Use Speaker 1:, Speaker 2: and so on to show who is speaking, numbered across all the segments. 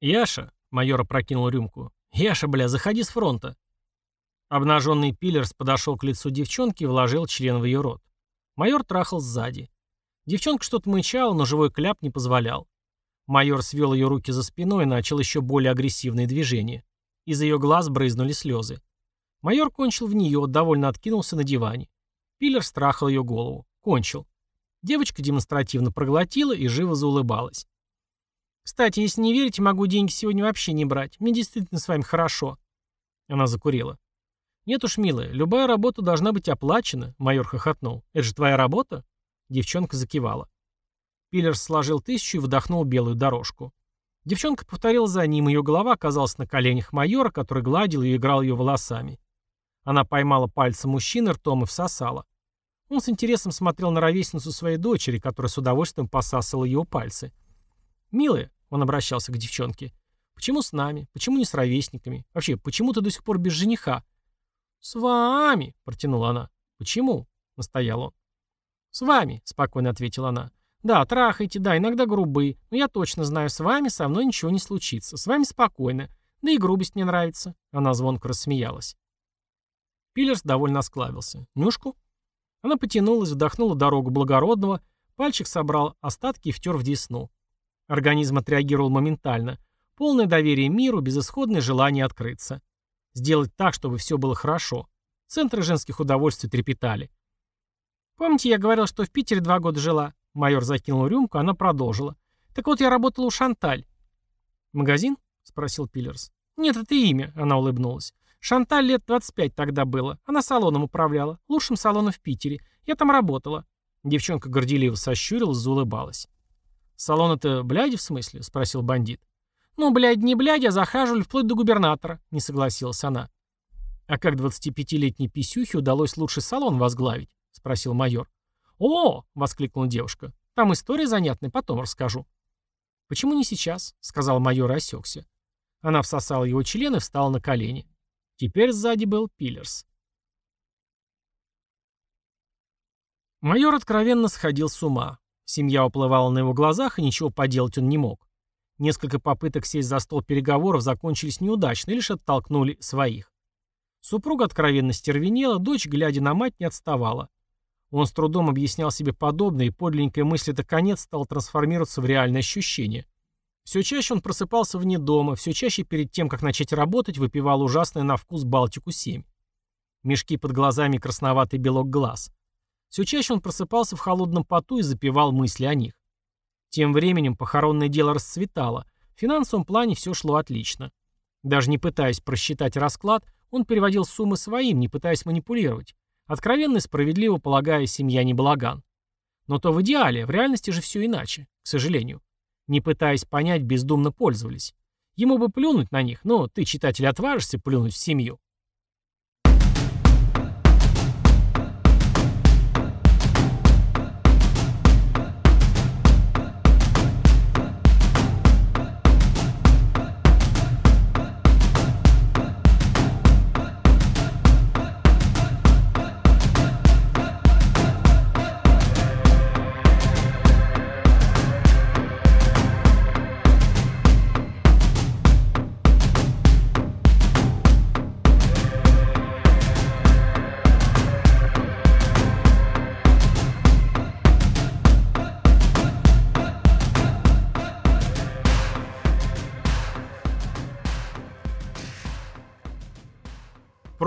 Speaker 1: «Яша», — майор опрокинул рюмку, — «Яша, бля, заходи с фронта». Обнаженный Пиллерс подошел к лицу девчонки и вложил член в ее рот. Майор трахал сзади. Девчонка что-то мычала, но живой кляп не позволял. Майор свел ее руки за спиной и начал еще более агрессивные движения. Из ее глаз брызнули слезы. Майор кончил в нее, довольно откинулся на диване. Пиллер страхал ее голову. Кончил. Девочка демонстративно проглотила и живо заулыбалась. «Кстати, если не верите, могу деньги сегодня вообще не брать. Мне действительно с вами хорошо». Она закурила. «Нет уж, милая, любая работа должна быть оплачена», — майор хохотнул. «Это же твоя работа?» Девчонка закивала. Пиллерс сложил тысячу и вдохнул белую дорожку. Девчонка повторила за ним, ее голова оказалась на коленях майора, который гладил и играл ее волосами. Она поймала пальцем мужчины ртом и всосала. Он с интересом смотрел на ровесницу своей дочери, которая с удовольствием посасывала его пальцы. «Милая», — он обращался к девчонке, — «почему с нами? Почему не с ровесниками? Вообще, почему ты до сих пор без жениха?» «С вами», — протянула она. «Почему?» — настоял он. «С вами», — спокойно ответила она. «Да, трахайте, да, иногда грубы, но я точно знаю, с вами со мной ничего не случится. С вами спокойно. Да и грубость мне нравится». Она звонко рассмеялась. Пиллерс довольно осклабился. «Нюшку?» Она потянулась, вдохнула дорогу благородного, пальчик собрал остатки и втер в десну. Организм отреагировал моментально. Полное доверие миру, безысходное желание открыться. Сделать так, чтобы все было хорошо. Центры женских удовольствий трепетали. «Помните, я говорил, что в Питере два года жила?» Майор закинул рюмку, она продолжила. «Так вот, я работала у Шанталь». «Магазин?» — спросил Пиллерс. «Нет, это имя», — она улыбнулась. Шанталь лет 25 тогда было. Она салоном управляла. Лучшим салоном в Питере. Я там работала. Девчонка горделиво сощурилась, заулыбалась. «Салон это бляди в смысле?» — спросил бандит. «Ну, блядь, не бляди, а захаживали вплоть до губернатора», — не согласилась она. «А как 25-летней писюхе удалось лучший салон возглавить?» — спросил майор. «О!» — воскликнула девушка. «Там история занятная, потом расскажу». «Почему не сейчас?» — сказал майор и осекся. Она всосала его член и встала на колени. Теперь сзади был Пиллерс. Майор откровенно сходил с ума. Семья уплывала на его глазах, и ничего поделать он не мог. Несколько попыток сесть за стол переговоров закончились неудачно и лишь оттолкнули своих. Супруга откровенно стервенела, дочь, глядя на мать, не отставала. Он с трудом объяснял себе подобное, и подлинная мысль это конец стал трансформироваться в реальное ощущение. Все чаще он просыпался вне дома, все чаще перед тем, как начать работать, выпивал ужасное на вкус Балтику-7. Мешки под глазами красноватый белок глаз. Все чаще он просыпался в холодном поту и запивал мысли о них. Тем временем похоронное дело расцветало. В финансовом плане все шло отлично. Даже не пытаясь просчитать расклад, он переводил суммы своим, не пытаясь манипулировать. Откровенно и справедливо полагая, семья не балаган. Но то в идеале, в реальности же все иначе, к сожалению не пытаясь понять, бездумно пользовались. Ему бы плюнуть на них, но ты, читатель, отважишься плюнуть в семью.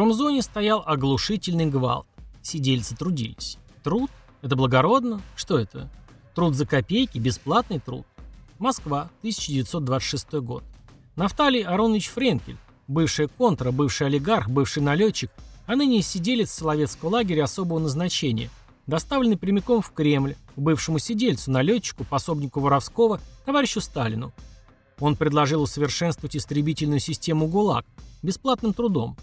Speaker 1: Промзоне стоял оглушительный гвалт. Сидельцы трудились. Труд? Это благородно? Что это? Труд за копейки, бесплатный труд. Москва, 1926 год. Нафталий Аронович Френкель, бывший контра, бывший олигарх, бывший налетчик, а ныне сиделец Соловецкого лагеря особого назначения, доставленный прямиком в Кремль, к бывшему сидельцу, налетчику, пособнику Воровского, товарищу Сталину. Он предложил усовершенствовать истребительную систему ГУЛАГ бесплатным трудом,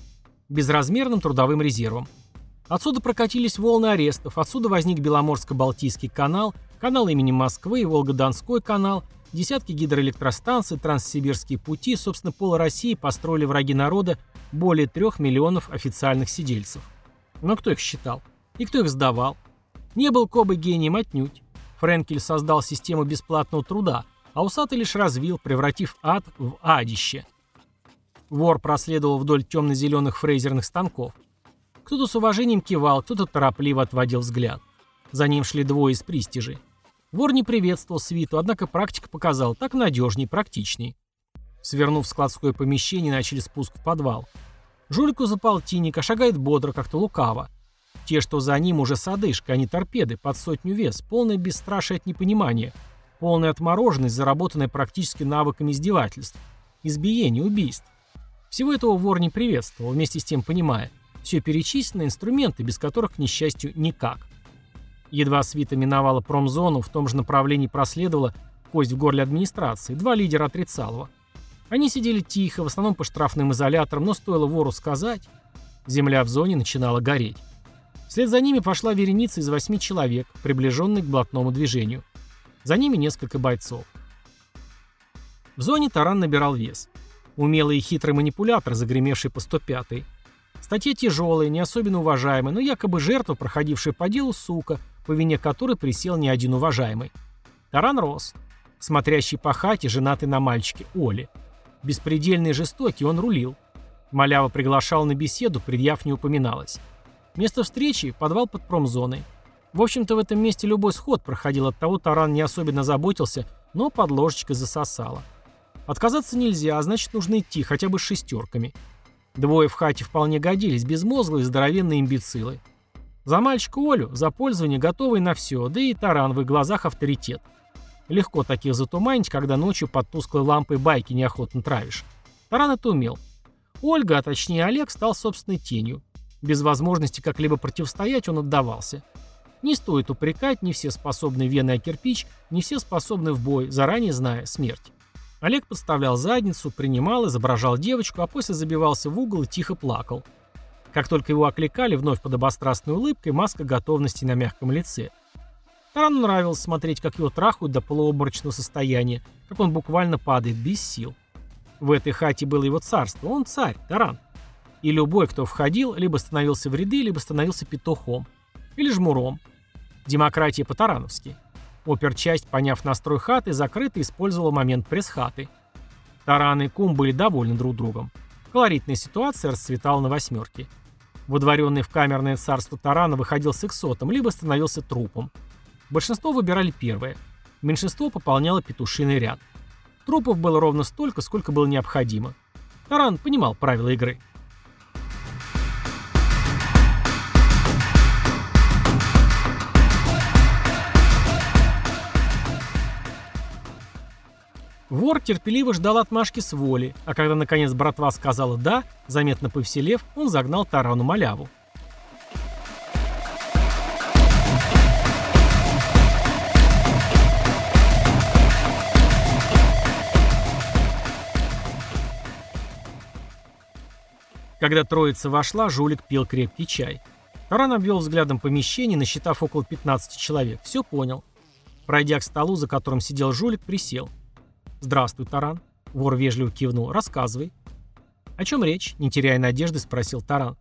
Speaker 1: безразмерным трудовым резервом. Отсюда прокатились волны арестов, отсюда возник Беломорско-Балтийский канал, канал имени Москвы Волго-Донской канал, десятки гидроэлектростанций, транссибирские пути, собственно, пол России построили враги народа более трех миллионов официальных сидельцев. Но кто их считал? И кто их сдавал? Не был Кобы гением отнюдь. Френкель создал систему бесплатного труда, а усатый лишь развил, превратив ад в адище. Вор проследовал вдоль темно-зеленых фрезерных станков. Кто-то с уважением кивал, кто-то торопливо отводил взгляд. За ним шли двое из пристижей. Вор не приветствовал свиту, однако практика показала, так надежней, практичней. Свернув складское помещение, начали спуск в подвал. Жулику за полтинник, а шагает бодро, как-то лукаво. Те, что за ним, уже с одышкой, а не торпеды, под сотню вес, полное бесстрашие от непонимания, полная отмороженность, заработанная практически навыками издевательств, избиений, убийств. Всего этого вор не приветствовал, вместе с тем понимая, все перечисленные инструменты, без которых, к несчастью, никак. Едва свита миновала промзону, в том же направлении проследовала кость в горле администрации, два лидера отрицалого. Они сидели тихо, в основном по штрафным изоляторам, но стоило вору сказать, земля в зоне начинала гореть. Вслед за ними пошла вереница из восьми человек, приближенных к блатному движению. За ними несколько бойцов. В зоне таран набирал вес. Умелый и хитрый манипулятор, загремевший по 105-й. Статья тяжелая, не особенно уважаемая, но якобы жертва, проходившая по делу, сука, по вине которой присел не один уважаемый. Таран рос. Смотрящий по хате, женатый на мальчике Оле. Беспредельный жестокий, он рулил. Малява приглашал на беседу, предъяв не упоминалось. Место встречи – подвал под промзоной. В общем-то, в этом месте любой сход проходил, от того таран не особенно заботился, но под ложечкой засосало. Отказаться нельзя, а значит нужно идти, хотя бы с шестерками. Двое в хате вполне годились, безмозглые здоровенные имбецилы. За мальчика Олю, за пользование готовый на все, да и таран в их глазах авторитет. Легко таких затуманить, когда ночью под тусклой лампой байки неохотно травишь. Таран это умел. Ольга, а точнее Олег, стал собственной тенью. Без возможности как-либо противостоять он отдавался. Не стоит упрекать, не все способны вены о кирпич, не все способны в бой, заранее зная смерть. Олег подставлял задницу, принимал, изображал девочку, а после забивался в угол и тихо плакал. Как только его окликали, вновь под обострастной улыбкой, маска готовности на мягком лице. Тарану нравилось смотреть, как его трахают до полуобморочного состояния, как он буквально падает без сил. В этой хате было его царство, он царь, Таран. И любой, кто входил, либо становился в ряды, либо становился петухом. Или жмуром. Демократия по-тарановски. Оперчасть, поняв настрой хаты, закрыто использовала момент пресс-хаты. Таран и Кум были довольны друг другом. Колоритная ситуация расцветала на восьмерке. Водворенный в камерное царство Тарана выходил сексотом, либо становился трупом. Большинство выбирали первое. Меньшинство пополняло петушиный ряд. Трупов было ровно столько, сколько было необходимо. Таран понимал правила игры. Вор терпеливо ждал отмашки с воли, а когда наконец братва сказала «да», заметно повеселев, он загнал тарану маляву. Когда троица вошла, жулик пил крепкий чай. Таран обвел взглядом помещение, насчитав около 15 человек. Все понял. Пройдя к столу, за которым сидел жулик, присел. «Здравствуй, Таран». Вор вежливо кивнул. «Рассказывай». «О чем речь?» Не теряя надежды, спросил Таран.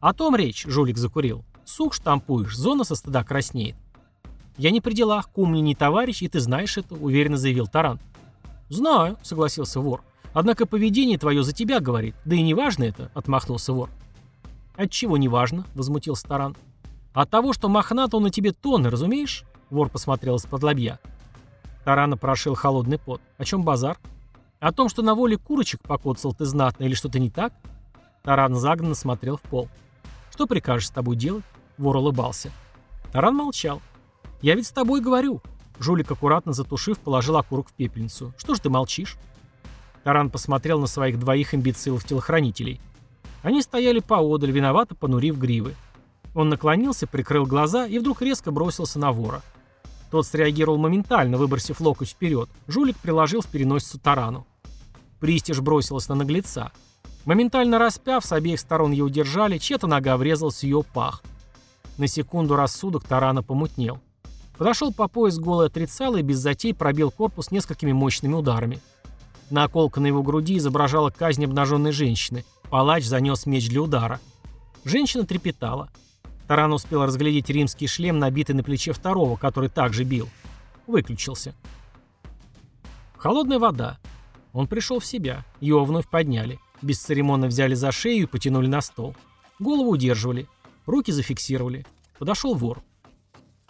Speaker 1: «О том речь», — жулик закурил. «Сух штампуешь, зона со стыда краснеет». «Я не при делах, кум мне не товарищ, и ты знаешь это», — уверенно заявил Таран. «Знаю», — согласился вор. «Однако поведение твое за тебя говорит. Да и не важно это», — отмахнулся вор. «Отчего не важно?» — возмутился Таран. «От того, что мохнат он на тебе тонны, разумеешь?» Вор посмотрел из-под лобья. Тарана прошил холодный пот. О чем базар? О том, что на воле курочек покоцал ты знатно или что-то не так? Таран загнанно смотрел в пол. Что прикажешь с тобой делать? Вор улыбался. Таран молчал. Я ведь с тобой говорю. Жулик, аккуратно затушив, положил окурок в пепельницу. Что ж ты молчишь? Таран посмотрел на своих двоих имбецилов-телохранителей. Они стояли поодаль, виновато понурив гривы. Он наклонился, прикрыл глаза и вдруг резко бросился на вора. Тот среагировал моментально, выбросив локоть вперед. Жулик приложил в переносицу тарану. Пристиж бросилась на наглеца. Моментально распяв, с обеих сторон ее удержали, чья-то нога врезалась в ее пах. На секунду рассудок тарана помутнел. Подошел по пояс голый отрицал и без затей пробил корпус несколькими мощными ударами. Наколка на его груди изображала казнь обнаженной женщины. Палач занес меч для удара. Женщина трепетала. Таран успел разглядеть римский шлем, набитый на плече второго, который также бил. Выключился. Холодная вода. Он пришел в себя. Его вновь подняли. Бесцеремонно взяли за шею и потянули на стол. Голову удерживали. Руки зафиксировали. Подошел вор.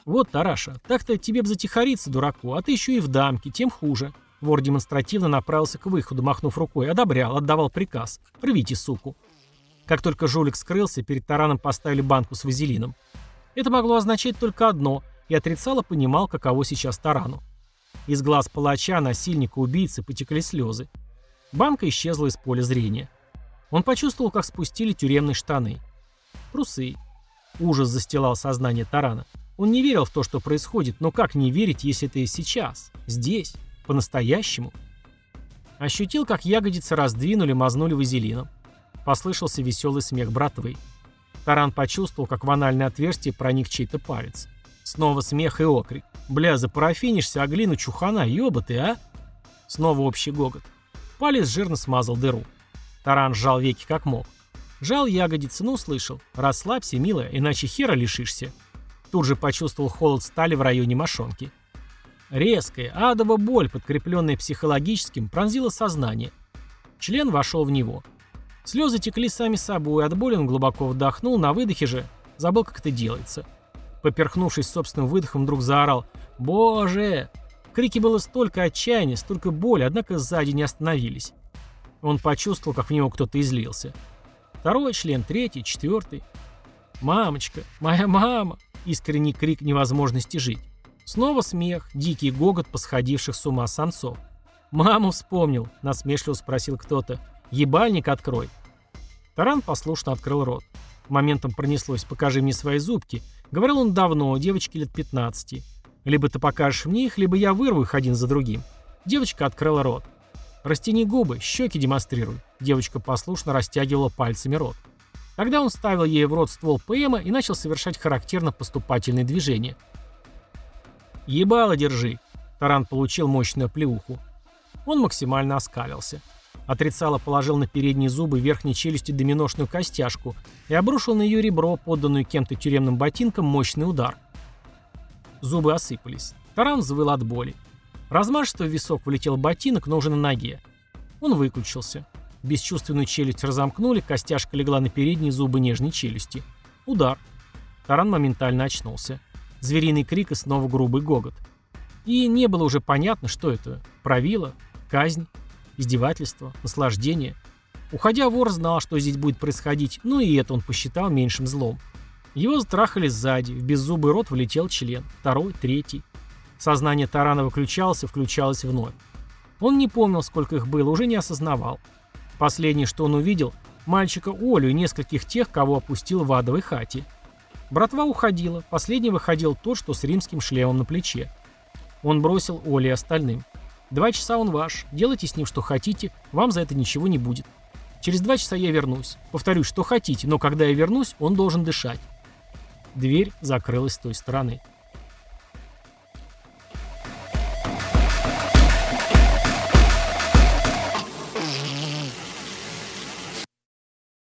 Speaker 1: «Вот, Тараша, так-то тебе б затихариться, дураку, а ты еще и в дамке, тем хуже». Вор демонстративно направился к выходу, махнув рукой, одобрял, отдавал приказ. «Рвите, суку». Как только жулик скрылся, перед тараном поставили банку с вазелином. Это могло означать только одно, и отрицало понимал, каково сейчас тарану. Из глаз палача, насильника, убийцы потекли слезы. Банка исчезла из поля зрения. Он почувствовал, как спустили тюремные штаны. Трусы. Ужас застилал сознание Тарана. Он не верил в то, что происходит, но как не верить, если это и сейчас, здесь, по-настоящему? Ощутил, как ягодицы раздвинули, мазнули вазелином. Послышался веселый смех братвы. Таран почувствовал, как в анальное отверстие проник чей-то палец. Снова смех и окрик. «Бля, запарафинишься, а глину чухана, ёба ты, а?» Снова общий гогот. Палец жирно смазал дыру. Таран сжал веки как мог. Жал ягодицы, но услышал. «Расслабься, милая, иначе хера лишишься». Тут же почувствовал холод стали в районе мошонки. Резкая, адова боль, подкрепленная психологическим, пронзила сознание. Член вошел в него. Слезы текли сами собой, от боли он глубоко вдохнул, на выдохе же забыл, как это делается. Поперхнувшись собственным выдохом, вдруг заорал «Боже!». В крике было столько отчаяния, столько боли, однако сзади не остановились. Он почувствовал, как в него кто-то излился. Второй член, третий, четвертый. «Мамочка! Моя мама!» Искренний крик невозможности жить. Снова смех, дикий гогот посходивших с ума самцов. «Маму вспомнил», — насмешливо спросил кто-то. «Ебальник открой». Таран послушно открыл рот. Моментом пронеслось «покажи мне свои зубки». Говорил он давно, девочке лет 15. Либо ты покажешь мне их, либо я вырву их один за другим. Девочка открыла рот. «Растяни губы, щеки демонстрируй». Девочка послушно растягивала пальцами рот. Тогда он ставил ей в рот ствол ПМа и начал совершать характерно поступательные движения. «Ебало держи!» Таран получил мощную плеуху. Он максимально оскалился. Отрицало положил на передние зубы верхней челюсти доминошную костяшку и обрушил на ее ребро, подданную кем-то тюремным ботинком, мощный удар. Зубы осыпались. Таран взвыл от боли. Размашисто в висок влетел ботинок, но уже на ноге. Он выключился. Бесчувственную челюсть разомкнули, костяшка легла на передние зубы нежной челюсти. Удар. Таран моментально очнулся. Звериный крик и снова грубый гогот. И не было уже понятно, что это. Правило, казнь, издевательство, наслаждение. Уходя, вор знал, что здесь будет происходить, но и это он посчитал меньшим злом. Его затрахали сзади, в беззубый рот влетел член. Второй, третий. Сознание Тарана выключалось и включалось вновь. Он не помнил, сколько их было, уже не осознавал. Последнее, что он увидел, мальчика Олю и нескольких тех, кого опустил в адовой хате. Братва уходила, последний выходил тот, что с римским шлемом на плече. Он бросил Оли и остальным. «Два часа он ваш, делайте с ним что хотите, вам за это ничего не будет. Через два часа я вернусь. Повторюсь, что хотите, но когда я вернусь, он должен дышать». Дверь закрылась с той стороны.